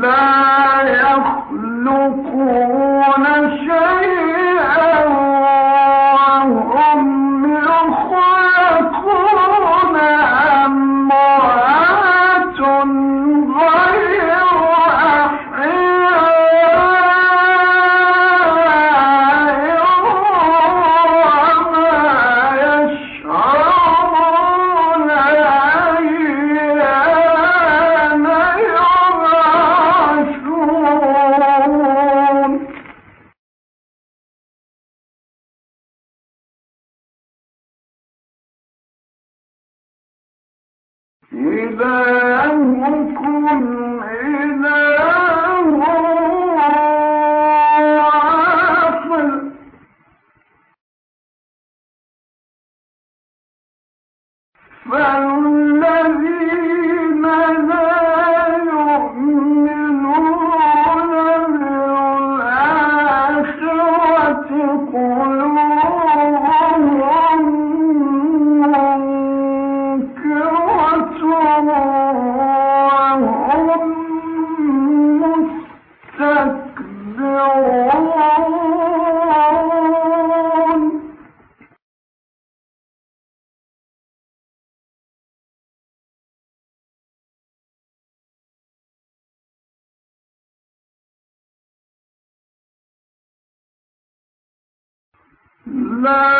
لا يخلق ما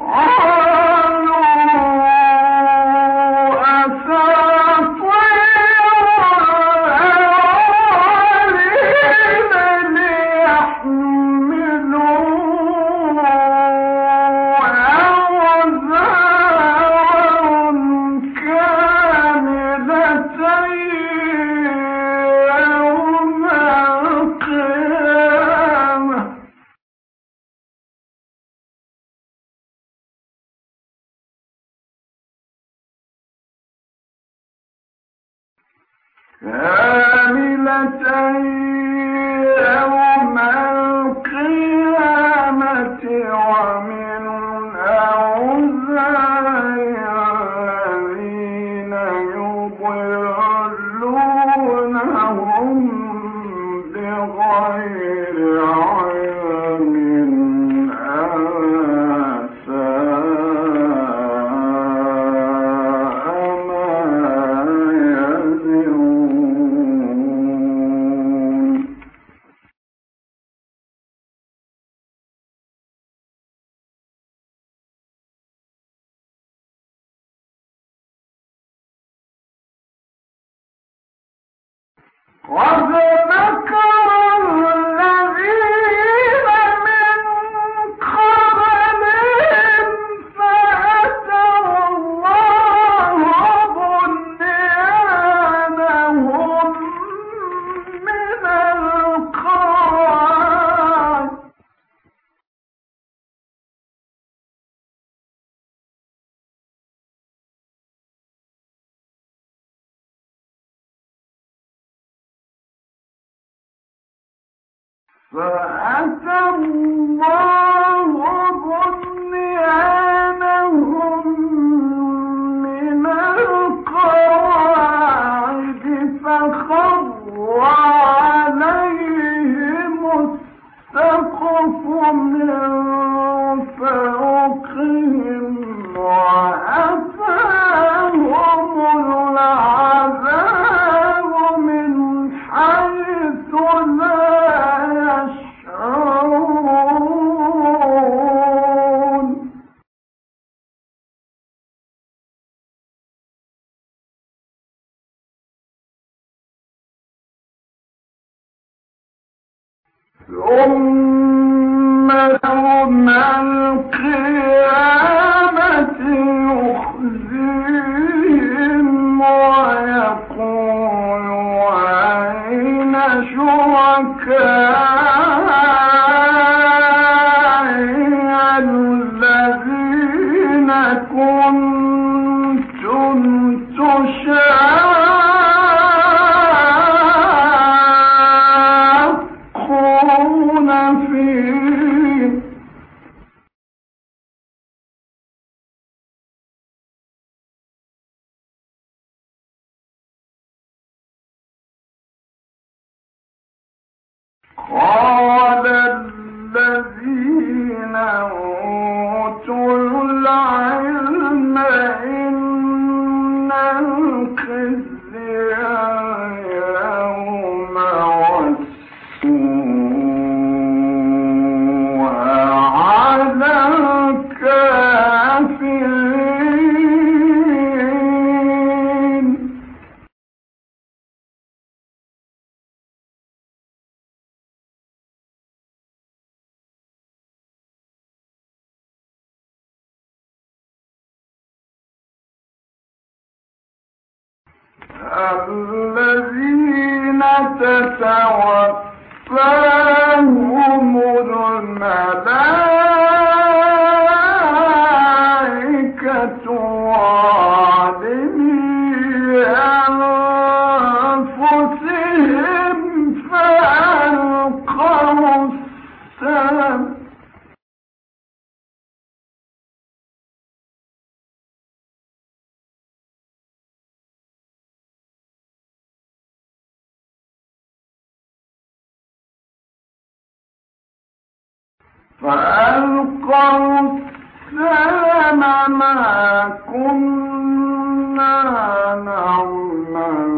Oh. فأتى الله بنيانهم من القواعد فخر عليهم السقف من ثم لهم القيامة friends فألقوا السلام ما كنا نعمل.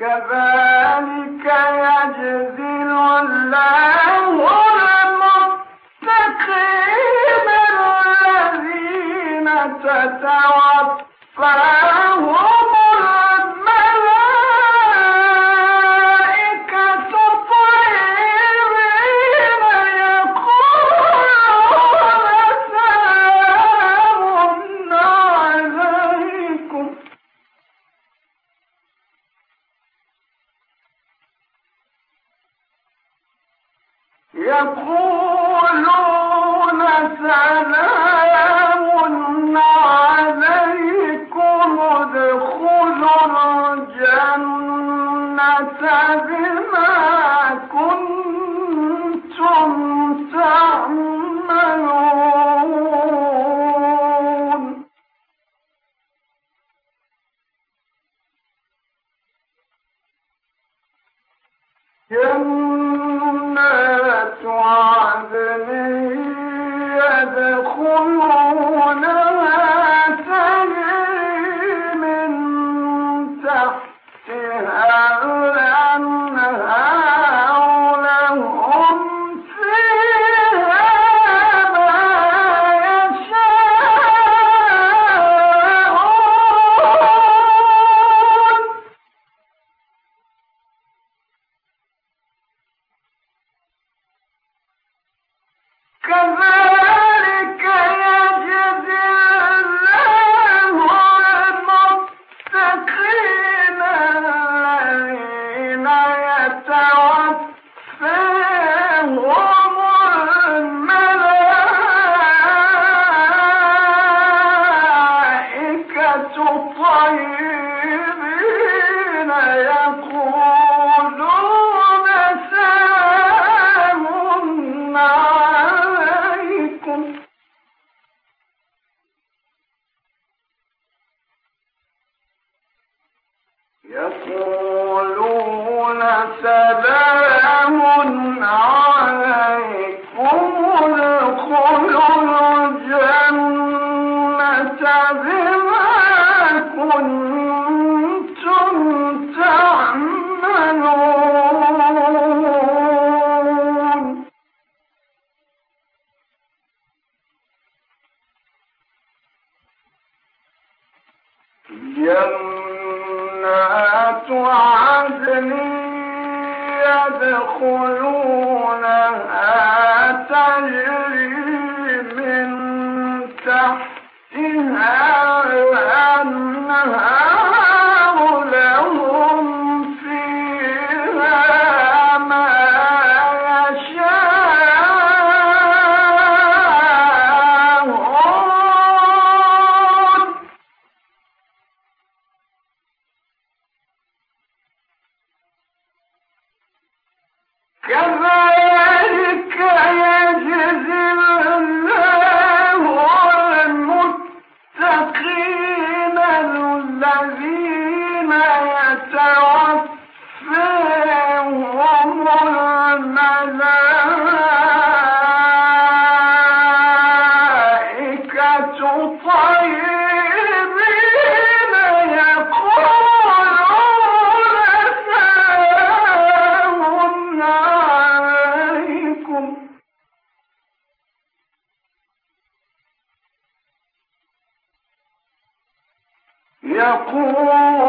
كذلك يجزي الله المتقين الذين تتوفى أرسلنا Yeah. إلى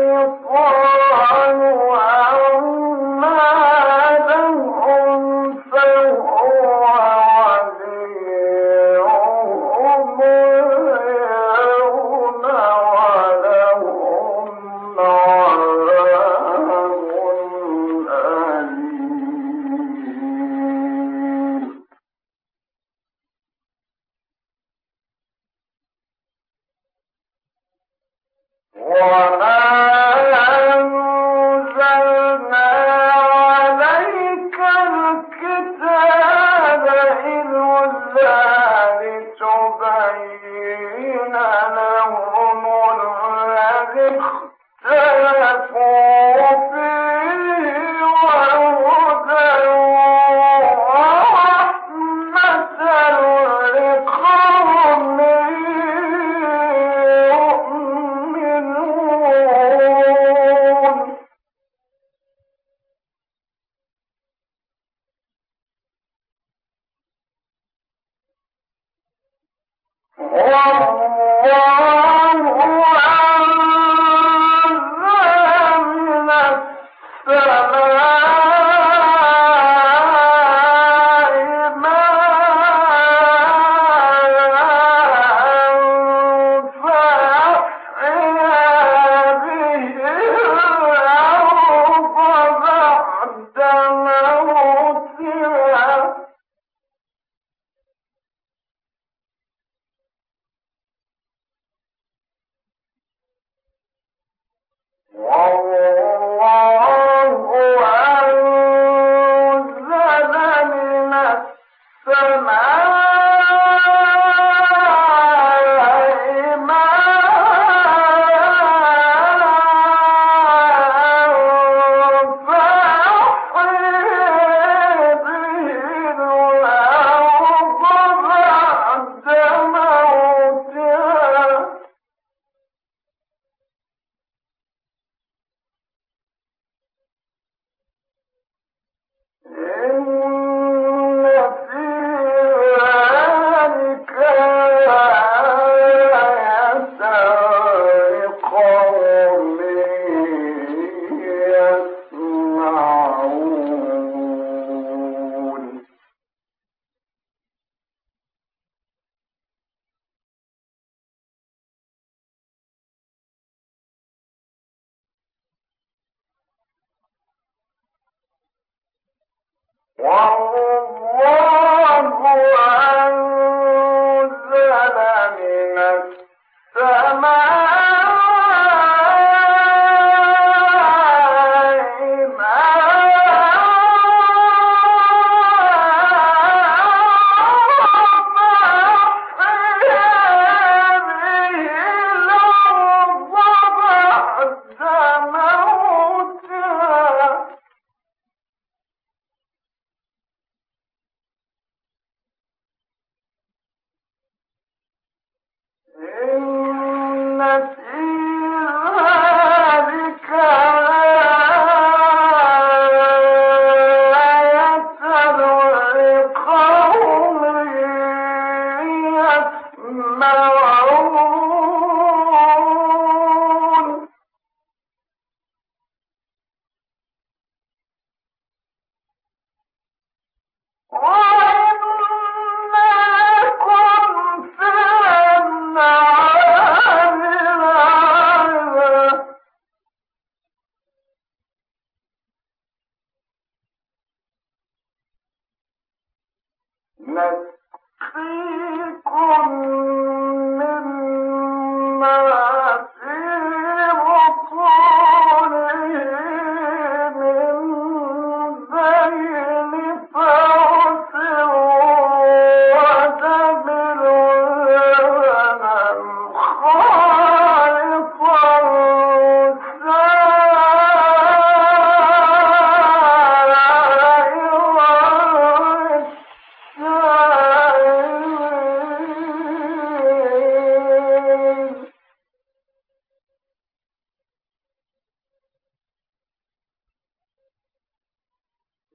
الشيطان أو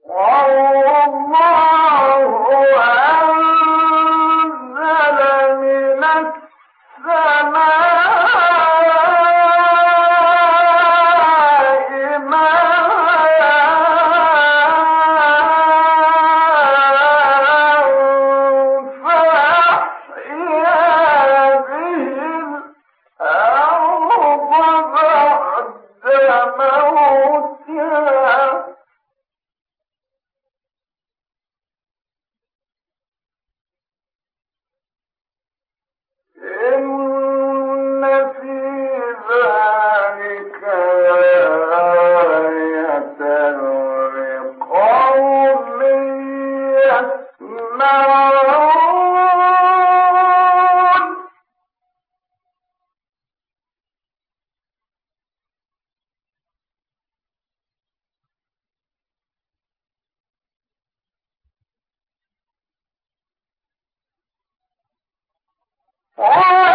فاسلك Ah!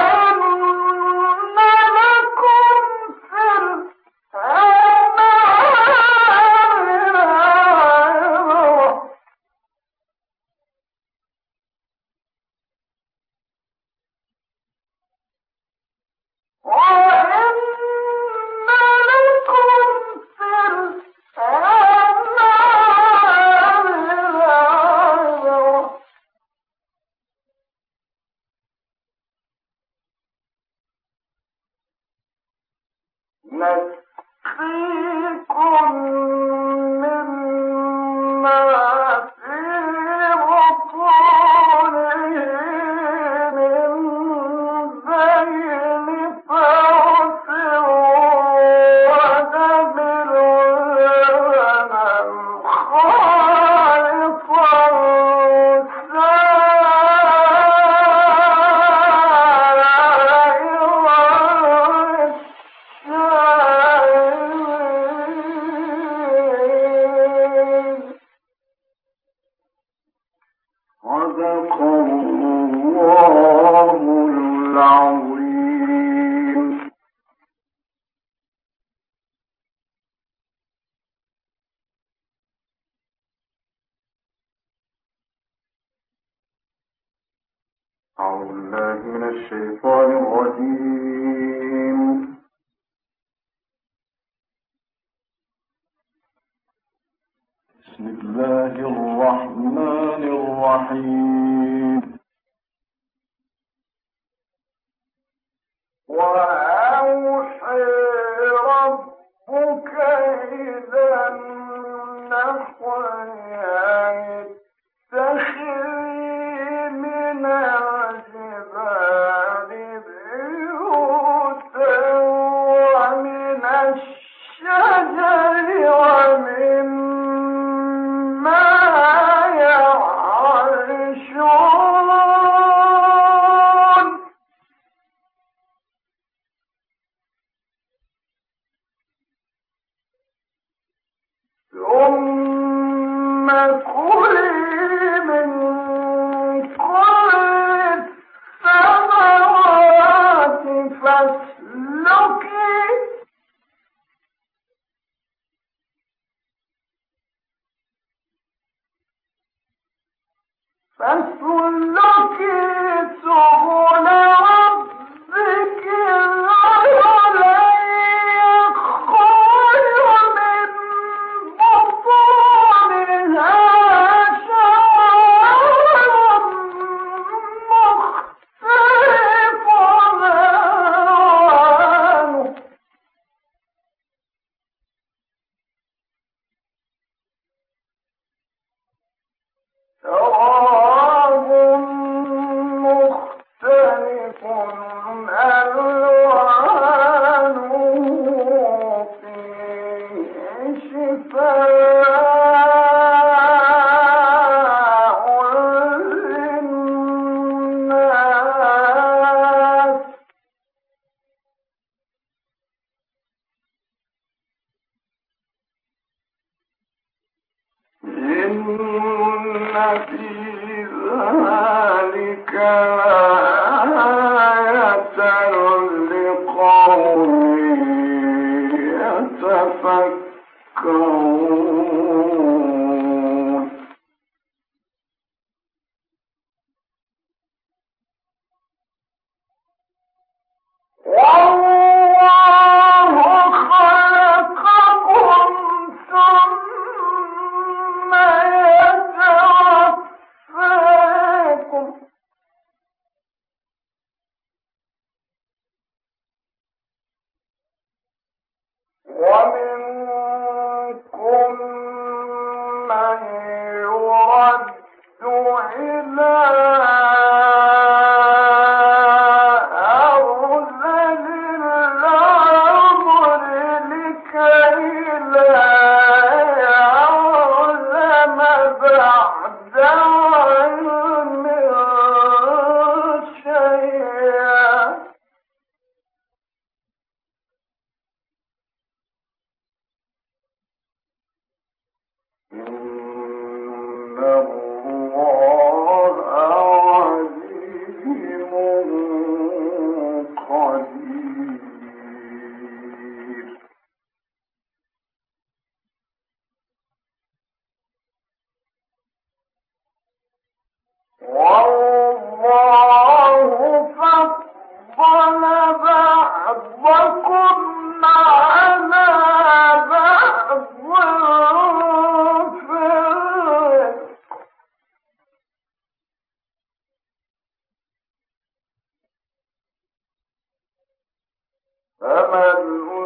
عَلِيمٌ صدق إن في ذلك الله